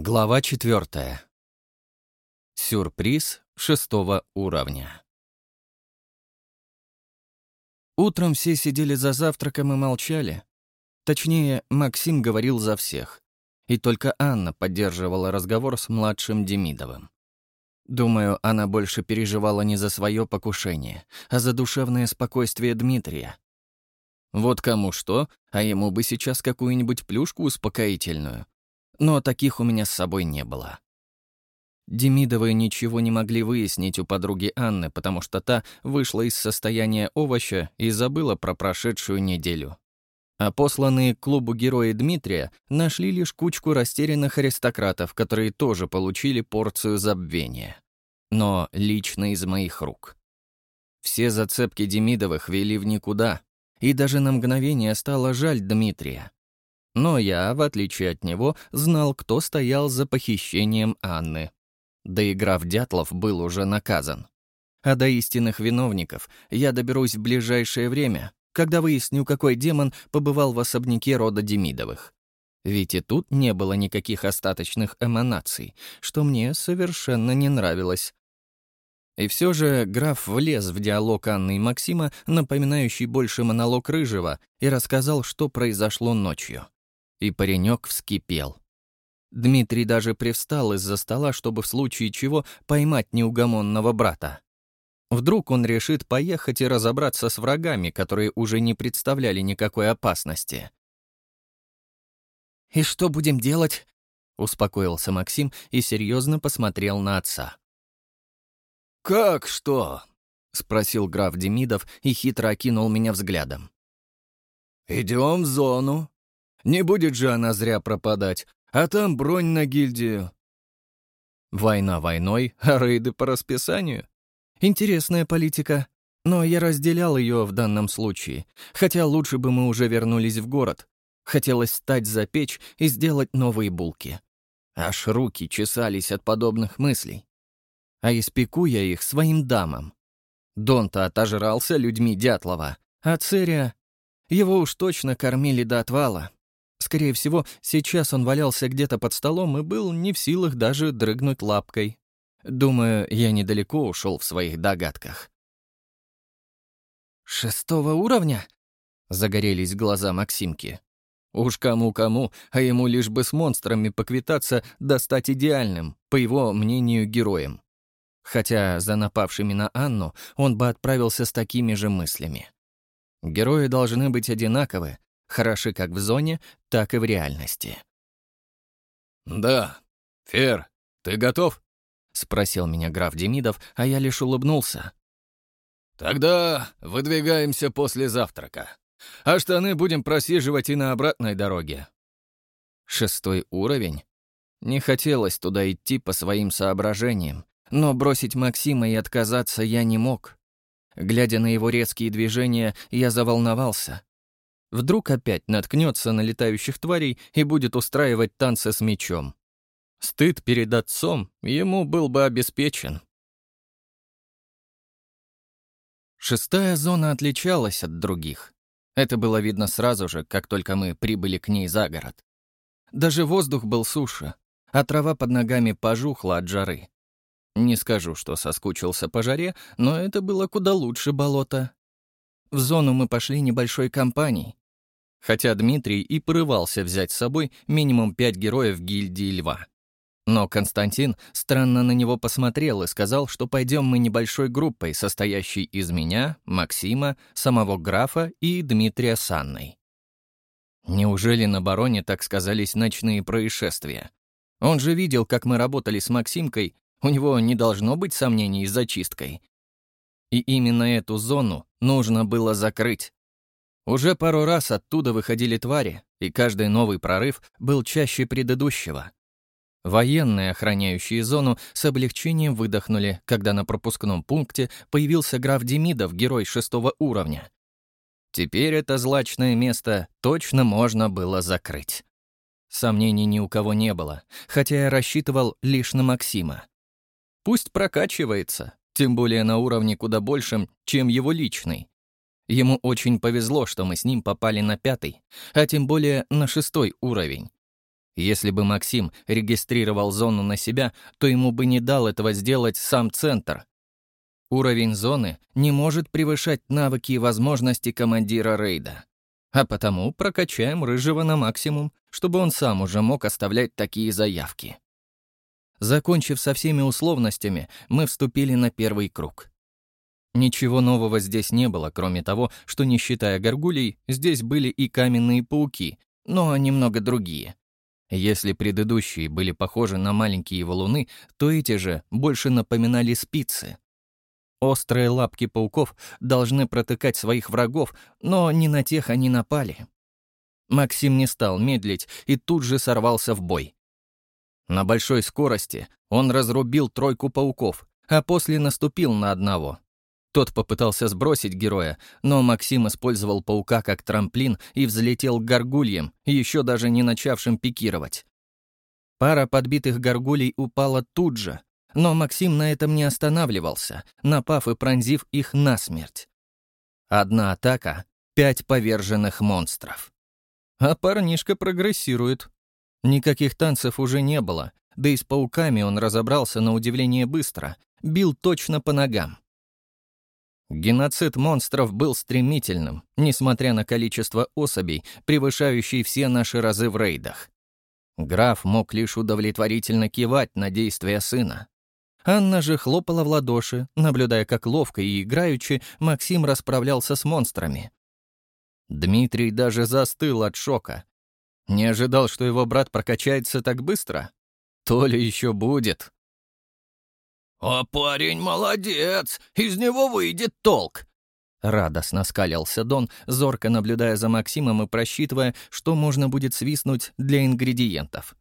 Глава четвертая. Сюрприз шестого уровня. Утром все сидели за завтраком и молчали. Точнее, Максим говорил за всех. И только Анна поддерживала разговор с младшим Демидовым. Думаю, она больше переживала не за свое покушение, а за душевное спокойствие Дмитрия. Вот кому что, а ему бы сейчас какую-нибудь плюшку успокоительную, но таких у меня с собой не было. Демидовы ничего не могли выяснить у подруги Анны, потому что та вышла из состояния овоща и забыла про прошедшую неделю. А посланные к клубу герои Дмитрия нашли лишь кучку растерянных аристократов, которые тоже получили порцию забвения. Но лично из моих рук. Все зацепки Демидовых вели в никуда, и даже на мгновение стало жаль Дмитрия. Но я, в отличие от него, знал, кто стоял за похищением Анны. Да и Дятлов был уже наказан. А до истинных виновников я доберусь в ближайшее время, когда выясню, какой демон побывал в особняке рода Демидовых. Ведь и тут не было никаких остаточных эманаций, что мне совершенно не нравилось. И все же граф влез в диалог Анны и Максима, напоминающий больше монолог Рыжего, и рассказал, что произошло ночью и паренек вскипел. Дмитрий даже привстал из-за стола, чтобы в случае чего поймать неугомонного брата. Вдруг он решит поехать и разобраться с врагами, которые уже не представляли никакой опасности. «И что будем делать?» — успокоился Максим и серьезно посмотрел на отца. «Как что?» — спросил граф Демидов и хитро окинул меня взглядом. «Идем в зону, не будет же она зря пропадать, а там бронь на гильдию. Война войной, а рейды по расписанию. Интересная политика, но я разделял ее в данном случае, хотя лучше бы мы уже вернулись в город. Хотелось встать за печь и сделать новые булки. Аж руки чесались от подобных мыслей. А испеку я их своим дамам. Дон-то отожрался людьми Дятлова, а Церия... Его уж точно кормили до отвала. Скорее всего, сейчас он валялся где-то под столом и был не в силах даже дрыгнуть лапкой. Думаю, я недалеко ушел в своих догадках. «Шестого уровня?» — загорелись глаза Максимки. Уж кому-кому, а ему лишь бы с монстрами поквитаться, да стать идеальным, по его мнению, героем. Хотя за напавшими на Анну он бы отправился с такими же мыслями. Герои должны быть одинаковы, хороши как в зоне, так и в реальности. «Да. Фер, ты готов?» — спросил меня граф Демидов, а я лишь улыбнулся. «Тогда выдвигаемся после завтрака. А штаны будем просиживать и на обратной дороге». Шестой уровень? Не хотелось туда идти по своим соображениям, но бросить Максима и отказаться я не мог. Глядя на его резкие движения, я заволновался. Вдруг опять наткнется на летающих тварей и будет устраивать танцы с мечом. Стыд перед отцом ему был бы обеспечен. Шестая зона отличалась от других. Это было видно сразу же, как только мы прибыли к ней за город. Даже воздух был суше, а трава под ногами пожухла от жары. Не скажу, что соскучился по жаре, но это было куда лучше болота. В зону мы пошли небольшой компанией, хотя Дмитрий и порывался взять с собой минимум пять героев гильдии Льва. Но Константин странно на него посмотрел и сказал, что пойдем мы небольшой группой, состоящей из меня, Максима, самого графа и Дмитрия с Анной. Неужели на бароне так сказались ночные происшествия? Он же видел, как мы работали с Максимкой, у него не должно быть сомнений с зачисткой. И именно эту зону нужно было закрыть. Уже пару раз оттуда выходили твари, и каждый новый прорыв был чаще предыдущего. Военные, охраняющие зону, с облегчением выдохнули, когда на пропускном пункте появился граф Демидов, герой шестого уровня. Теперь это злачное место точно можно было закрыть. Сомнений ни у кого не было, хотя я рассчитывал лишь на Максима. Пусть прокачивается, тем более на уровне куда большем, чем его личный. Ему очень повезло, что мы с ним попали на пятый, а тем более на шестой уровень. Если бы Максим регистрировал зону на себя, то ему бы не дал этого сделать сам центр. Уровень зоны не может превышать навыки и возможности командира рейда. А потому прокачаем Рыжего на максимум, чтобы он сам уже мог оставлять такие заявки. Закончив со всеми условностями, мы вступили на первый круг. Ничего нового здесь не было, кроме того, что, не считая горгулей, здесь были и каменные пауки, но немного другие. Если предыдущие были похожи на маленькие валуны, то эти же больше напоминали спицы. Острые лапки пауков должны протыкать своих врагов, но не на тех они напали. Максим не стал медлить и тут же сорвался в бой. На большой скорости он разрубил тройку пауков, а после наступил на одного. Тот попытался сбросить героя, но Максим использовал паука как трамплин и взлетел к горгульям, еще даже не начавшим пикировать. Пара подбитых горгулей упала тут же, но Максим на этом не останавливался, напав и пронзив их насмерть. Одна атака — пять поверженных монстров. А парнишка прогрессирует. Никаких танцев уже не было, да и с пауками он разобрался на удивление быстро, бил точно по ногам. Геноцид монстров был стремительным, несмотря на количество особей, превышающие все наши разы в рейдах. Граф мог лишь удовлетворительно кивать на действия сына. Анна же хлопала в ладоши, наблюдая, как ловко и играючи Максим расправлялся с монстрами. Дмитрий даже застыл от шока. Не ожидал, что его брат прокачается так быстро. То ли еще будет. «А парень молодец! Из него выйдет толк!» Радостно скалился Дон, зорко наблюдая за Максимом и просчитывая, что можно будет свистнуть для ингредиентов.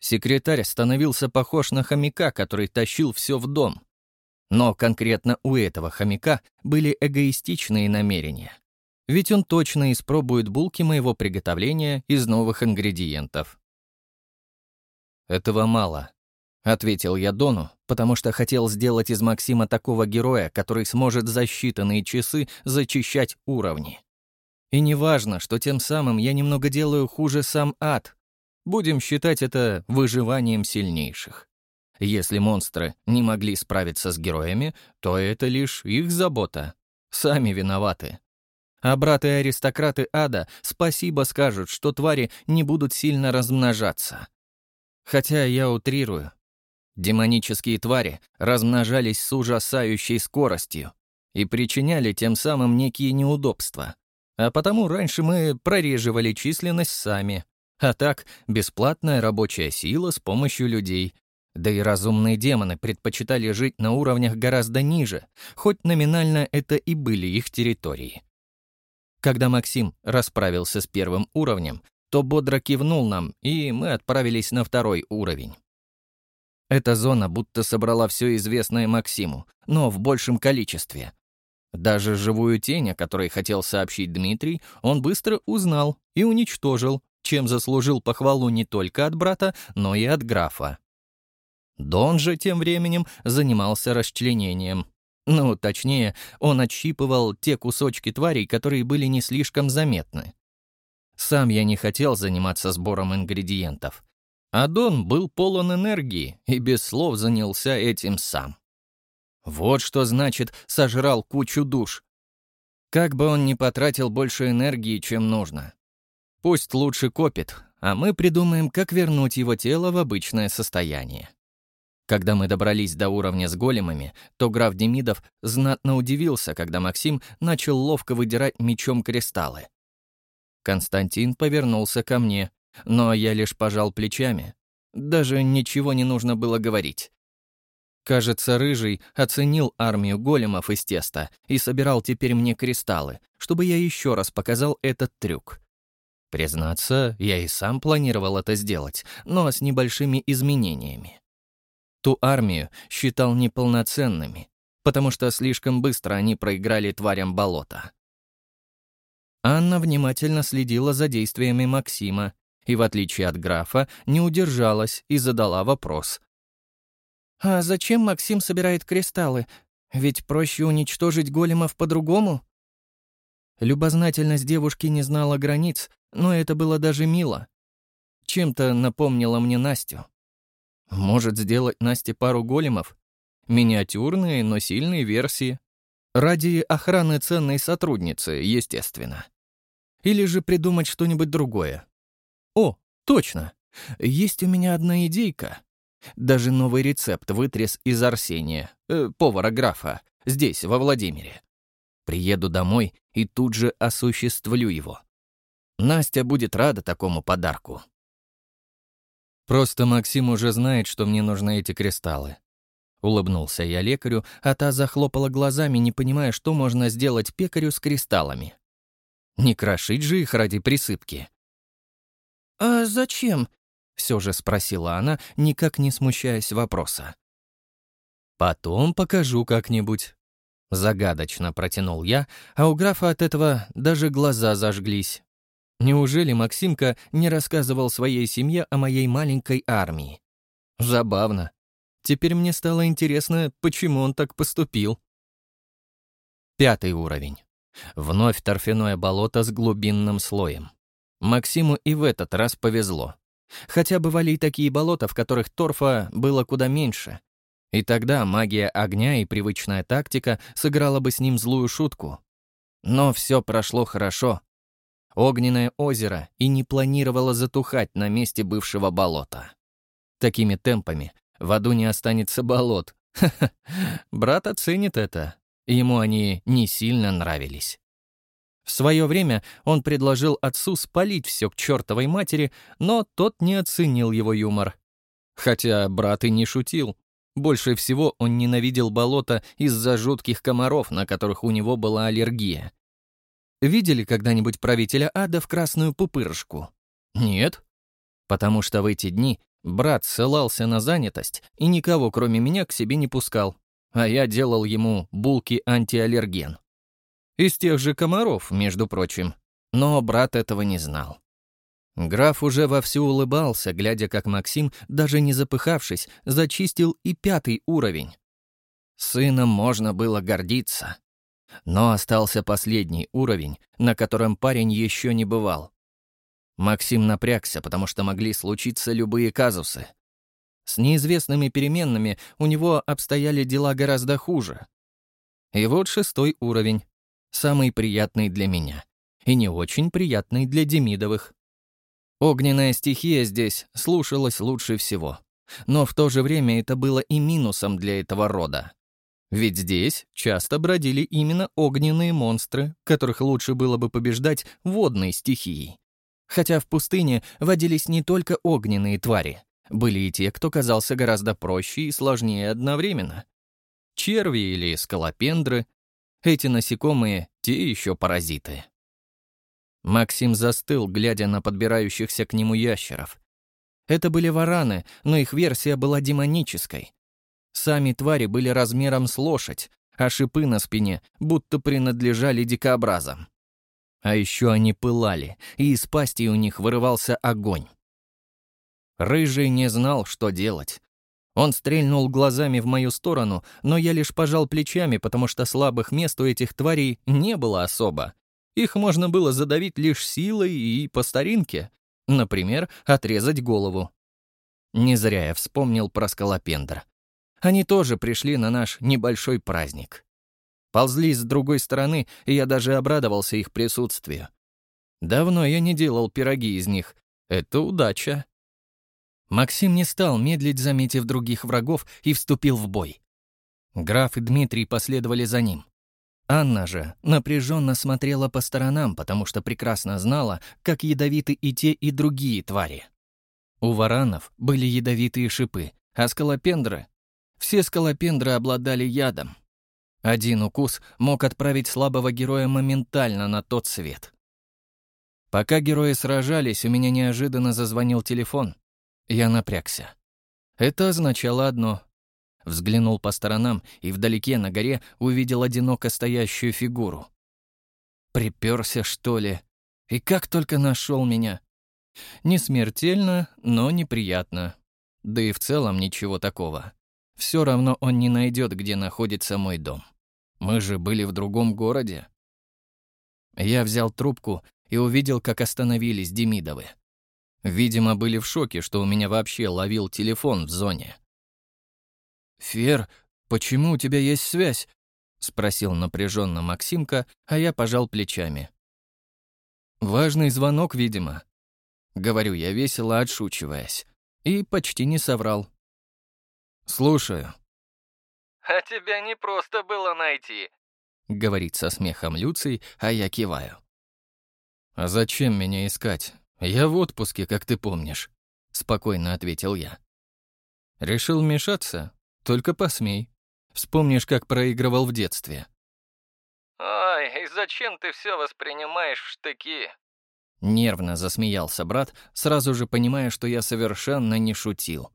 Секретарь становился похож на хомяка, который тащил все в дом. Но конкретно у этого хомяка были эгоистичные намерения. Ведь он точно испробует булки моего приготовления из новых ингредиентов. Этого мало. — ответил я Дону, потому что хотел сделать из Максима такого героя, который сможет за считанные часы зачищать уровни. И не важно, что тем самым я немного делаю хуже сам ад. Будем считать это выживанием сильнейших. Если монстры не могли справиться с героями, то это лишь их забота. Сами виноваты. А браты-аристократы ада спасибо скажут, что твари не будут сильно размножаться. Хотя я утрирую, Демонические твари размножались с ужасающей скоростью и причиняли тем самым некие неудобства. А потому раньше мы прореживали численность сами. А так, бесплатная рабочая сила с помощью людей. Да и разумные демоны предпочитали жить на уровнях гораздо ниже, хоть номинально это и были их территории. Когда Максим расправился с первым уровнем, то бодро кивнул нам, и мы отправились на второй уровень. Эта зона будто собрала все известное Максиму, но в большем количестве. Даже живую тень, о которой хотел сообщить Дмитрий, он быстро узнал и уничтожил, чем заслужил похвалу не только от брата, но и от графа. Дон же тем временем занимался расчленением. Ну, точнее, он отщипывал те кусочки тварей, которые были не слишком заметны. Сам я не хотел заниматься сбором ингредиентов. Адон был полон энергии и без слов занялся этим сам. Вот что значит «сожрал кучу душ». Как бы он ни потратил больше энергии, чем нужно. Пусть лучше копит, а мы придумаем, как вернуть его тело в обычное состояние. Когда мы добрались до уровня с големами, то граф Демидов знатно удивился, когда Максим начал ловко выдирать мечом кристаллы. Константин повернулся ко мне, но я лишь пожал плечами. Даже ничего не нужно было говорить. Кажется, Рыжий оценил армию големов из теста и собирал теперь мне кристаллы, чтобы я еще раз показал этот трюк. Признаться, я и сам планировал это сделать, но с небольшими изменениями. Ту армию считал неполноценными, потому что слишком быстро они проиграли тварям болота. Анна внимательно следила за действиями Максима и, в отличие от графа, не удержалась и задала вопрос. «А зачем Максим собирает кристаллы? Ведь проще уничтожить големов по-другому?» Любознательность девушки не знала границ, но это было даже мило. чем-то напомнила мне Настю. Может сделать Насте пару големов? Миниатюрные, но сильные версии. Ради охраны ценной сотрудницы, естественно. Или же придумать что-нибудь другое. О, точно. Есть у меня одна идейка. Даже новый рецепт вытряс из Арсения, э, повара графа, здесь, во Владимире. Приеду домой и тут же осуществлю его. Настя будет рада такому подарку. Просто Максим уже знает, что мне нужны эти кристаллы. Улыбнулся я лекарю, а та захлопала глазами, не понимая, что можно сделать пекарю с кристаллами. Не крошить же их ради присыпки. «А зачем?» — все же спросила она, никак не смущаясь вопроса. «Потом покажу как-нибудь». Загадочно протянул я, а у графа от этого даже глаза зажглись. Неужели Максимка не рассказывал своей семье о моей маленькой армии? Забавно. Теперь мне стало интересно, почему он так поступил. Пятый уровень. Вновь торфяное болото с глубинным слоем. Максиму и в этот раз повезло. Хотя бывали и такие болота, в которых торфа было куда меньше. И тогда магия огня и привычная тактика сыграла бы с ним злую шутку. Но все прошло хорошо. Огненное озеро и не планировало затухать на месте бывшего болота. Такими темпами в аду не останется болот. Брат оценит это. Ему они не сильно нравились. В свое время он предложил отцу спалить все к чертовой матери, но тот не оценил его юмор. Хотя брат и не шутил. Больше всего он ненавидел болото из-за жутких комаров, на которых у него была аллергия. Видели когда-нибудь правителя ада в красную пупырышку? Нет. Потому что в эти дни брат ссылался на занятость и никого, кроме меня, к себе не пускал, а я делал ему булки-антиаллерген. Из тех же комаров, между прочим. Но брат этого не знал. Граф уже вовсю улыбался, глядя, как Максим, даже не запыхавшись, зачистил и пятый уровень. Сыном можно было гордиться. Но остался последний уровень, на котором парень еще не бывал. Максим напрягся, потому что могли случиться любые казусы. С неизвестными переменными у него обстояли дела гораздо хуже. И вот шестой уровень, самый приятный для меня, и не очень приятный для Демидовых. Огненная стихия здесь слушалась лучше всего. Но в то же время это было и минусом для этого рода. Ведь здесь часто бродили именно огненные монстры, которых лучше было бы побеждать водной стихией. Хотя в пустыне водились не только огненные твари, были и те, кто казался гораздо проще и сложнее одновременно. Черви или скалопендры. Эти насекомые — те еще паразиты. Максим застыл, глядя на подбирающихся к нему ящеров. Это были вараны, но их версия была демонической. Сами твари были размером с лошадь, а шипы на спине будто принадлежали дикообразам. А еще они пылали, и из пасти у них вырывался огонь. Рыжий не знал, что делать. Он стрельнул глазами в мою сторону, но я лишь пожал плечами, потому что слабых мест у этих тварей не было особо. Их можно было задавить лишь силой и по старинке. Например, отрезать голову. Не зря я вспомнил про скалопендр. Они тоже пришли на наш небольшой праздник. Ползли с другой стороны, и я даже обрадовался их присутствию. Давно я не делал пироги из них. Это удача. Максим не стал медлить, заметив других врагов, и вступил в бой. Граф и Дмитрий последовали за ним. Анна же напряженно смотрела по сторонам, потому что прекрасно знала, как ядовиты и те, и другие твари. У варанов были ядовитые шипы, а скалопендры все скалопендры обладали ядом. Один укус мог отправить слабого героя моментально на тот свет. Пока герои сражались, у меня неожиданно зазвонил телефон. Я напрягся. Это означало одно. Взглянул по сторонам и вдалеке на горе увидел одиноко стоящую фигуру. Приперся, что ли? И как только нашел меня. Не смертельно, но неприятно. Да и в целом ничего такого. Все равно он не найдет, где находится мой дом. Мы же были в другом городе. Я взял трубку и увидел, как остановились Демидовы. Видимо, были в шоке, что у меня вообще ловил телефон в зоне. «Фер, почему у тебя есть связь?» — спросил напряженно Максимка, а я пожал плечами. «Важный звонок, видимо», — говорю я весело, отшучиваясь, и почти не соврал. «Слушаю». «А тебя не просто было найти», — говорит со смехом Люций, а я киваю. «А зачем меня искать? Я в отпуске, как ты помнишь», — спокойно ответил я. «Решил вмешаться? Только посмей. Вспомнишь, как проигрывал в детстве». «Ой, и зачем ты все воспринимаешь в штыки?» Нервно засмеялся брат, сразу же понимая, что я совершенно не шутил.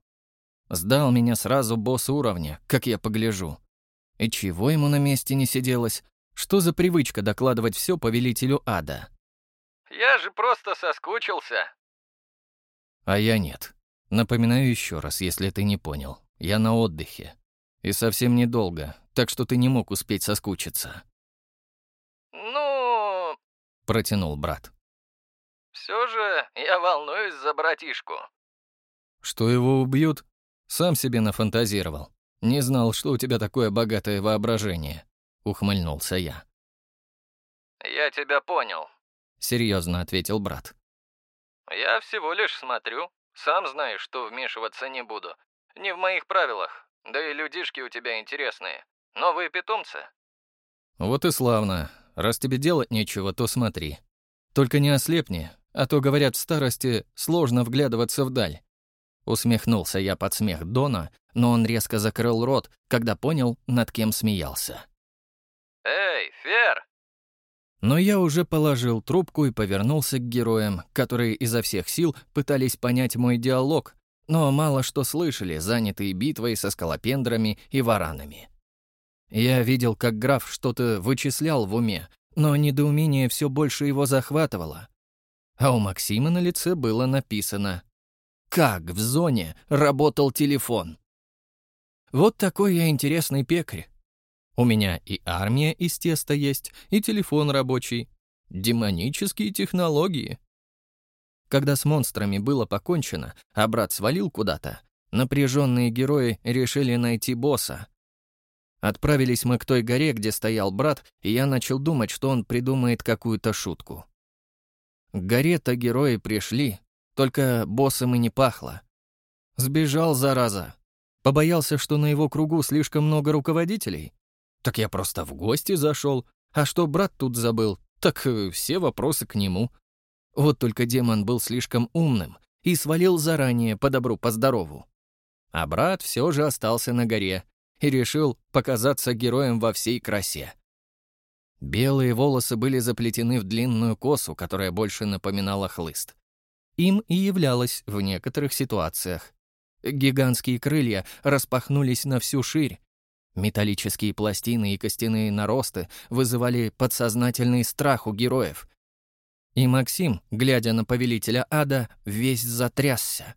Сдал меня сразу босс уровня, как я погляжу. И чего ему на месте не сиделось? Что за привычка докладывать все повелителю ада? «Я же просто соскучился». А я нет. Напоминаю еще раз, если ты не понял. Я на отдыхе. И совсем недолго, так что ты не мог успеть соскучиться. «Ну...» — протянул брат. «Все же я волнуюсь за братишку». «Что его убьют?» Сам себе нафантазировал. Не знал, что у тебя такое богатое воображение. Ухмыльнулся я. «Я тебя понял», — серьезно ответил брат. «Я всего лишь смотрю. Сам знаешь, что вмешиваться не буду. Не в моих правилах. Да и людишки у тебя интересные. Новые питомцы». «Вот и славно. Раз тебе делать нечего, то смотри. Только не ослепни, а то, говорят, в старости сложно вглядываться вдаль. Усмехнулся я под смех Дона, но он резко закрыл рот, когда понял, над кем смеялся. «Эй, Фер!» Но я уже положил трубку и повернулся к героям, которые изо всех сил пытались понять мой диалог, но мало что слышали, занятые битвой со скалопендрами и варанами. Я видел, как граф что-то вычислял в уме, но недоумение все больше его захватывало. А у Максима на лице было написано как в зоне работал телефон. Вот такой я интересный пекарь. У меня и армия из теста есть, и телефон рабочий. Демонические технологии. Когда с монстрами было покончено, а брат свалил куда-то, напряженные герои решили найти босса. Отправились мы к той горе, где стоял брат, и я начал думать, что он придумает какую-то шутку. К горе-то герои пришли, только боссом и не пахло. Сбежал, зараза. Побоялся, что на его кругу слишком много руководителей. Так я просто в гости зашел. А что брат тут забыл, так э, все вопросы к нему. Вот только демон был слишком умным и свалил заранее по добру, по здорову. А брат все же остался на горе и решил показаться героем во всей красе. Белые волосы были заплетены в длинную косу, которая больше напоминала хлыст им и являлось в некоторых ситуациях. Гигантские крылья распахнулись на всю ширь. Металлические пластины и костяные наросты вызывали подсознательный страх у героев. И Максим, глядя на повелителя ада, весь затрясся.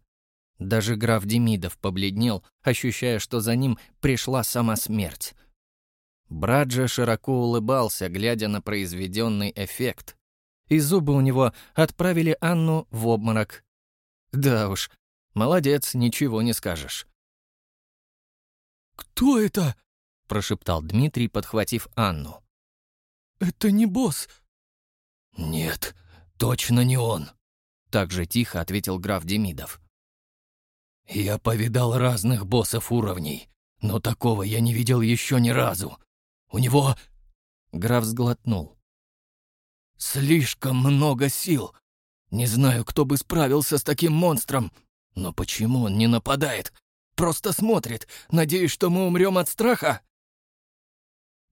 Даже граф Демидов побледнел, ощущая, что за ним пришла сама смерть. Брат же широко улыбался, глядя на произведенный эффект и зубы у него отправили Анну в обморок. Да уж, молодец, ничего не скажешь. «Кто это?» — прошептал Дмитрий, подхватив Анну. «Это не босс». «Нет, точно не он», — так же тихо ответил граф Демидов. «Я повидал разных боссов уровней, но такого я не видел еще ни разу. У него...» Граф сглотнул. Слишком много сил. Не знаю, кто бы справился с таким монстром. Но почему он не нападает? Просто смотрит, надеясь, что мы умрем от страха?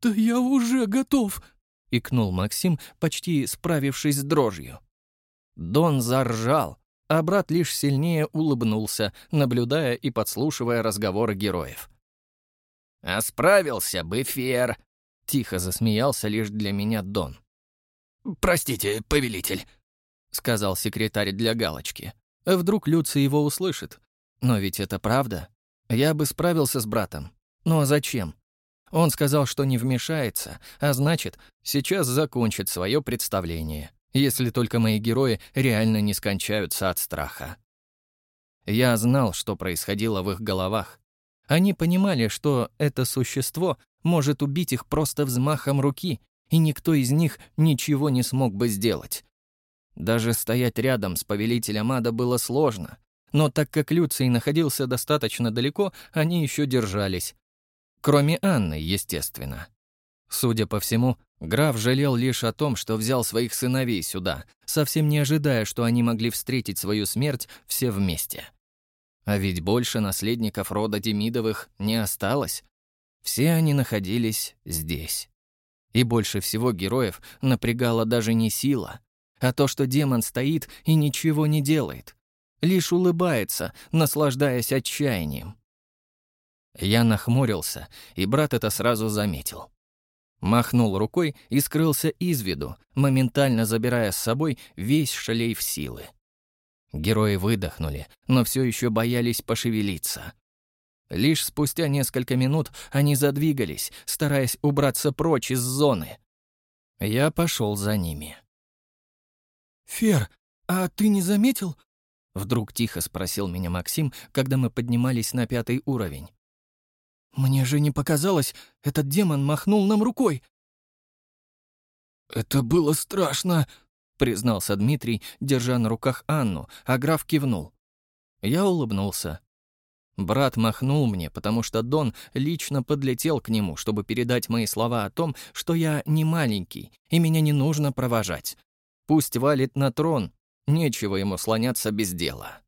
«Да я уже готов!» — икнул Максим, почти справившись с дрожью. Дон заржал, а брат лишь сильнее улыбнулся, наблюдая и подслушивая разговоры героев. «А справился бы Фер!» — тихо засмеялся лишь для меня Дон. «Простите, повелитель», — сказал секретарь для галочки. Вдруг Люций его услышит. Но ведь это правда. Я бы справился с братом. А зачем? Он сказал, что не вмешается, а значит, сейчас закончит свое представление. если только мои герои реально не скончаются от страха. Я знал, что происходило в их головах. Они понимали, что это существо может убить их просто взмахом руки, и никто из них ничего не смог бы сделать. Даже стоять рядом с повелителем ада было сложно, но так как Люций находился достаточно далеко, они еще держались. Кроме Анны, естественно. Судя по всему, граф жалел лишь о том, что взял своих сыновей сюда, совсем не ожидая, что они могли встретить свою смерть все вместе. А ведь больше наследников рода Демидовых не осталось. Все они находились здесь. И больше всего героев напрягала даже не сила, а то, что демон стоит и ничего не делает. Лишь улыбается, наслаждаясь отчаянием. Я нахмурился, и брат это сразу заметил. Махнул рукой и скрылся из виду, моментально забирая с собой весь шлейф силы. Герои выдохнули, но все еще боялись пошевелиться. Лишь спустя несколько минут они задвигались, стараясь убраться прочь из зоны. Я пошел за ними. «Фер, а ты не заметил?» Вдруг тихо спросил меня Максим, когда мы поднимались на пятый уровень. «Мне же не показалось, этот демон махнул нам рукой». «Это было страшно», — признался Дмитрий, держа на руках Анну, а граф кивнул. Я улыбнулся. Брат махнул мне, потому что Дон лично подлетел к нему, чтобы передать мои слова о том, что я не маленький, и меня не нужно провожать. Пусть валит на трон, нечего ему слоняться без дела.